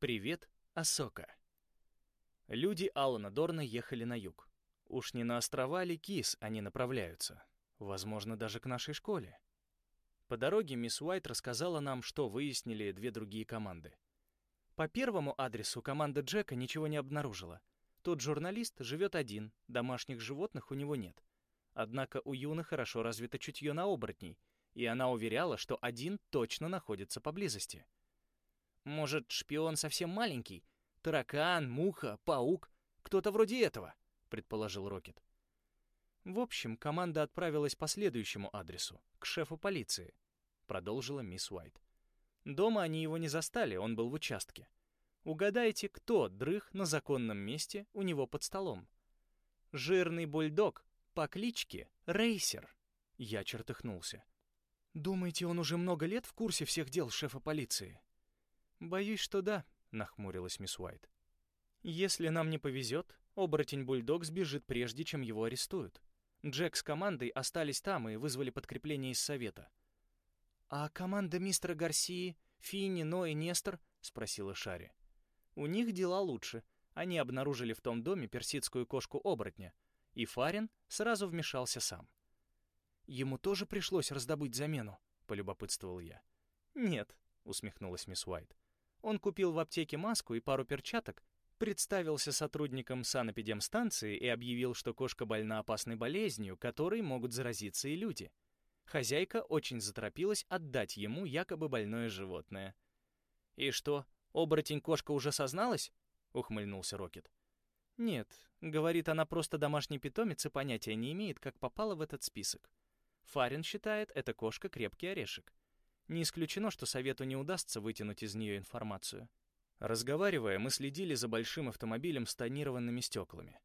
Привет, Асока. Люди Алана Дорна ехали на юг. Уж не на острова ли Кис они направляются? Возможно, даже к нашей школе. По дороге мисс Уайт рассказала нам, что выяснили две другие команды. По первому адресу команда Джека ничего не обнаружила. Тот журналист живет один, домашних животных у него нет. Однако у Юны хорошо развито чутье на оборотней, и она уверяла, что один точно находится поблизости. Может, шпион совсем маленький? Таракан, муха, паук? Кто-то вроде этого, предположил Рокет. В общем, команда отправилась по следующему адресу, к шефу полиции, продолжила мисс Уайт. Дома они его не застали, он был в участке. Угадайте, кто дрых на законном месте у него под столом? Жирный бульдог по кличке Рейсер. Я чертыхнулся. Думаете, он уже много лет в курсе всех дел шефа полиции? «Боюсь, что да», — нахмурилась мисс Уайт. «Если нам не повезет, оборотень-бульдог сбежит прежде, чем его арестуют. Джек с командой остались там и вызвали подкрепление из совета». «А команда мистера Гарсии, Финни, Но и Нестор?» — спросила Шари. «У них дела лучше. Они обнаружили в том доме персидскую кошку-оборотня, и Фарин сразу вмешался сам». «Ему тоже пришлось раздобыть замену?» — полюбопытствовал я. «Нет», — усмехнулась мисс Уайт. Он купил в аптеке маску и пару перчаток, представился сотрудником санэпидемстанции и объявил, что кошка больна опасной болезнью, которой могут заразиться и люди. Хозяйка очень заторопилась отдать ему якобы больное животное. «И что, оборотень-кошка уже созналась?» — ухмыльнулся Рокет. «Нет, — говорит, она просто домашний питомец и понятия не имеет, как попала в этот список. Фарин считает, эта кошка крепкий орешек. Не исключено, что совету не удастся вытянуть из нее информацию. Разговаривая, мы следили за большим автомобилем с тонированными стеклами.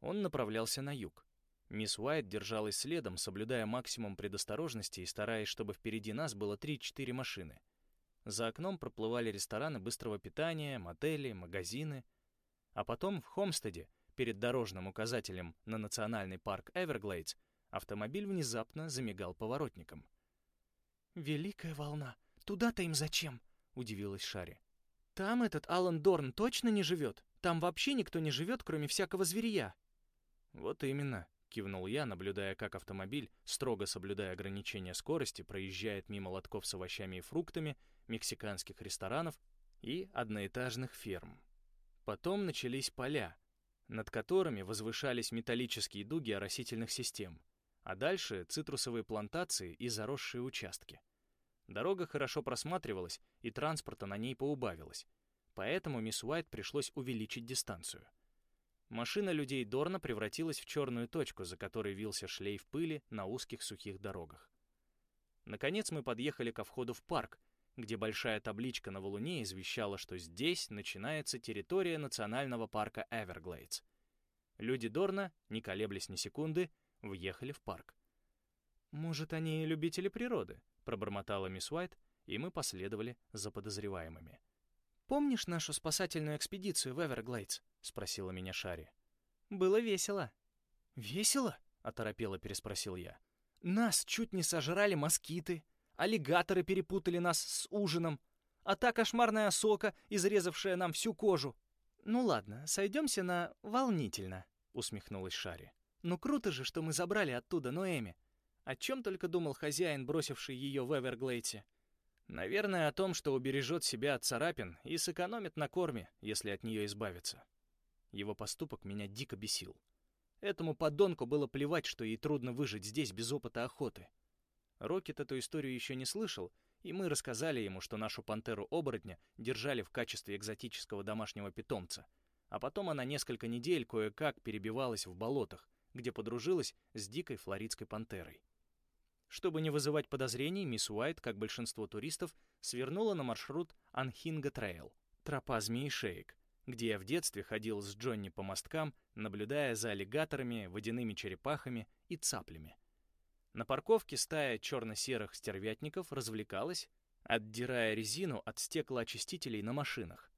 Он направлялся на юг. Мисс Уайт держалась следом, соблюдая максимум предосторожности и стараясь, чтобы впереди нас было 3-4 машины. За окном проплывали рестораны быстрого питания, мотели, магазины. А потом в Хомстеде, перед дорожным указателем на национальный парк Эверглейдс, автомобиль внезапно замигал поворотником — «Великая волна! Туда-то им зачем?» — удивилась Шари. «Там этот Алан Дорн точно не живет? Там вообще никто не живет, кроме всякого зверья». «Вот именно», — кивнул я, наблюдая, как автомобиль, строго соблюдая ограничения скорости, проезжает мимо лотков с овощами и фруктами, мексиканских ресторанов и одноэтажных ферм. Потом начались поля, над которыми возвышались металлические дуги оросительных систем, а дальше цитрусовые плантации и заросшие участки. Дорога хорошо просматривалась, и транспорта на ней поубавилось, поэтому мисс Уайт пришлось увеличить дистанцию. Машина людей Дорна превратилась в черную точку, за которой вился шлейф пыли на узких сухих дорогах. Наконец мы подъехали ко входу в парк, где большая табличка на валуне извещала, что здесь начинается территория национального парка Эверглейдс. Люди Дорна, не колеблясь ни секунды, въехали в парк. «Может, они любители природы?» — пробормотала мисс Уайт, и мы последовали за подозреваемыми. «Помнишь нашу спасательную экспедицию в Эверглейдс?» — спросила меня Шари. «Было весело». «Весело?» — оторопело переспросил я. «Нас чуть не сожрали москиты, аллигаторы перепутали нас с ужином, а та кошмарная сока, изрезавшая нам всю кожу». «Ну ладно, сойдемся на волнительно», — усмехнулась Шари. Ну круто же, что мы забрали оттуда Ноэми. О чем только думал хозяин, бросивший ее в Эверглейте. Наверное, о том, что убережет себя от царапин и сэкономит на корме, если от нее избавиться. Его поступок меня дико бесил. Этому подонку было плевать, что ей трудно выжить здесь без опыта охоты. Рокет эту историю еще не слышал, и мы рассказали ему, что нашу пантеру-оборотня держали в качестве экзотического домашнего питомца, а потом она несколько недель кое-как перебивалась в болотах, где подружилась с дикой флоридской пантерой. Чтобы не вызывать подозрений, мисс Уайт, как большинство туристов, свернула на маршрут Анхинга Трейл, тропа змеи-шеек, где я в детстве ходил с Джонни по мосткам, наблюдая за аллигаторами, водяными черепахами и цаплями. На парковке стая черно-серых стервятников развлекалась, отдирая резину от стеклоочистителей на машинах.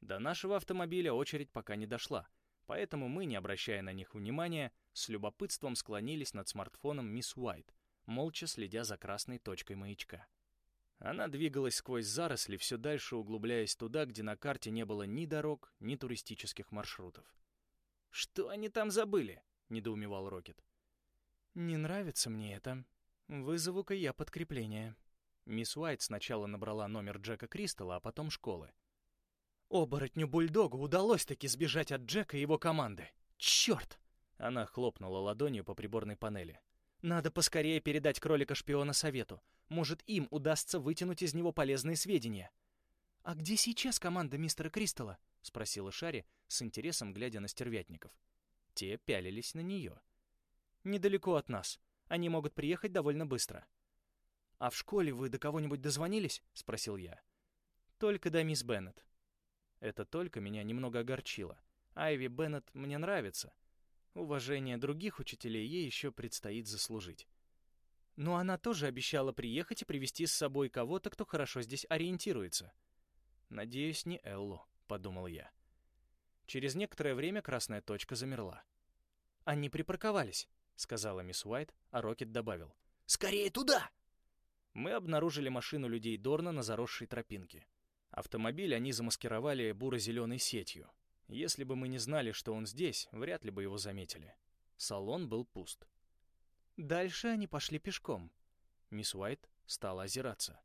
До нашего автомобиля очередь пока не дошла — Поэтому мы, не обращая на них внимания, с любопытством склонились над смартфоном мисс Уайт, молча следя за красной точкой маячка. Она двигалась сквозь заросли, все дальше углубляясь туда, где на карте не было ни дорог, ни туристических маршрутов. «Что они там забыли?» — недоумевал Рокет. «Не нравится мне это. Вызову-ка я подкрепление». Мисс Уайт сначала набрала номер Джека Кристалла, а потом школы. «Оборотню-бульдогу удалось таки сбежать от Джека и его команды. Черт!» Она хлопнула ладонью по приборной панели. «Надо поскорее передать кролика-шпиона совету. Может, им удастся вытянуть из него полезные сведения. «А где сейчас команда мистера Кристалла?» — спросила Шари, с интересом глядя на стервятников. Те пялились на нее. «Недалеко от нас. Они могут приехать довольно быстро». «А в школе вы до кого-нибудь дозвонились?» — спросил я. «Только до мисс Беннет». Это только меня немного огорчило. Айви Беннет мне нравится. Уважение других учителей ей еще предстоит заслужить. Но она тоже обещала приехать и привести с собой кого-то, кто хорошо здесь ориентируется. «Надеюсь, не Эллу», — подумал я. Через некоторое время красная точка замерла. «Они припарковались», — сказала мисс Уайт, а Рокет добавил. «Скорее туда!» Мы обнаружили машину людей Дорна на заросшей тропинке. Автомобиль они замаскировали буро-зеленой сетью. Если бы мы не знали, что он здесь, вряд ли бы его заметили. Салон был пуст. Дальше они пошли пешком. Мисс Уайт стала озираться.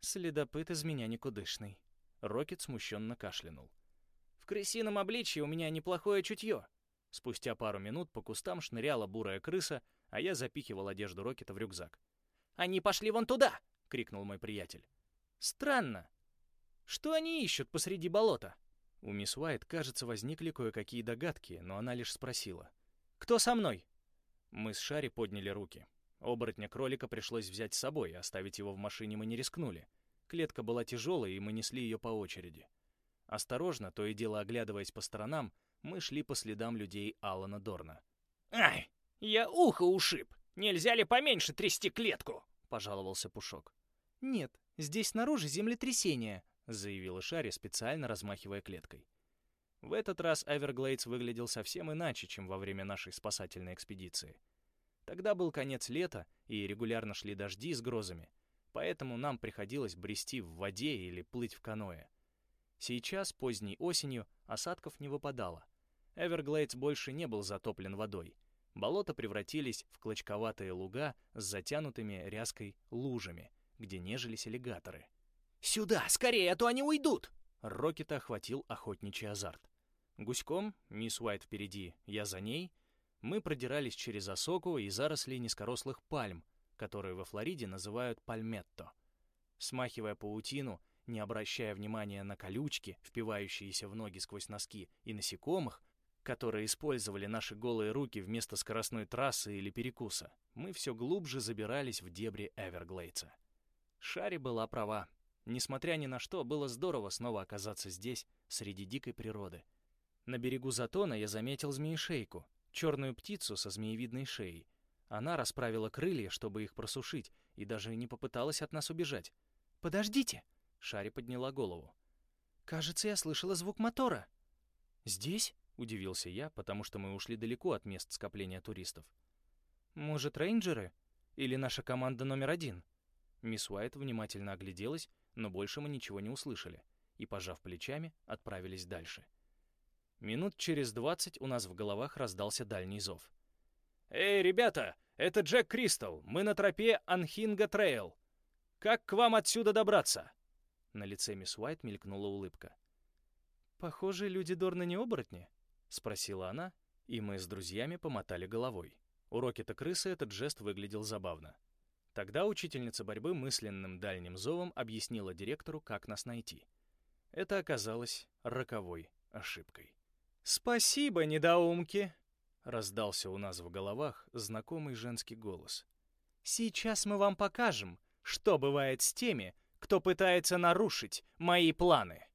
Следопыт из меня никудышный. Рокет смущенно кашлянул. В крысином обличье у меня неплохое чутье. Спустя пару минут по кустам шныряла бурая крыса, а я запихивал одежду Рокета в рюкзак. «Они пошли вон туда!» — крикнул мой приятель. «Странно. Что они ищут посреди болота?» У мисс Уайт, кажется, возникли кое-какие догадки, но она лишь спросила. «Кто со мной?» Мы с Шари подняли руки. Оборотня-кролика пришлось взять с собой, оставить его в машине мы не рискнули. Клетка была тяжелой, и мы несли ее по очереди. Осторожно, то и дело оглядываясь по сторонам, мы шли по следам людей Алана Дорна. «Ай, я ухо ушиб! Нельзя ли поменьше трясти клетку?» — пожаловался Пушок. «Нет, здесь снаружи землетрясение», — заявила Шари, специально размахивая клеткой. В этот раз Эверглейдс выглядел совсем иначе, чем во время нашей спасательной экспедиции. Тогда был конец лета, и регулярно шли дожди с грозами, поэтому нам приходилось брести в воде или плыть в каноэ. Сейчас, поздней осенью, осадков не выпадало. Эверглейдс больше не был затоплен водой. Болота превратились в клочковатые луга с затянутыми ряской лужами, где нежились аллигаторы. «Сюда, скорее, а то они уйдут!» Рокета охватил охотничий азарт. Гуськом, мисс Уайт впереди, я за ней, мы продирались через осоку и заросли низкорослых пальм, которые во Флориде называют пальметто. Смахивая паутину, не обращая внимания на колючки, впивающиеся в ноги сквозь носки, и насекомых, которые использовали наши голые руки вместо скоростной трассы или перекуса, мы все глубже забирались в дебри Эверглейдса. Шари была права. Несмотря ни на что, было здорово снова оказаться здесь, среди дикой природы. На берегу затона я заметил змеишейку, черную птицу со змеевидной шеей. Она расправила крылья, чтобы их просушить, и даже не попыталась от нас убежать. «Подождите!» — Шари подняла голову. «Кажется, я слышала звук мотора». «Здесь?» — удивился я, потому что мы ушли далеко от мест скопления туристов. «Может, рейнджеры? Или наша команда номер один?» Мисс Уайт внимательно огляделась, но больше мы ничего не услышали, и, пожав плечами, отправились дальше. Минут через двадцать у нас в головах раздался дальний зов. «Эй, ребята, это Джек Кристал, мы на тропе Анхинга Трейл. Как к вам отсюда добраться?» На лице мисс Уайт мелькнула улыбка. «Похоже, люди Дорна не оборотни?» — спросила она, и мы с друзьями помотали головой. У Рокета Крысы этот жест выглядел забавно. Тогда учительница борьбы мысленным дальним зовом объяснила директору, как нас найти. Это оказалось роковой ошибкой. «Спасибо, недоумки!» — раздался у нас в головах знакомый женский голос. «Сейчас мы вам покажем, что бывает с теми, кто пытается нарушить мои планы».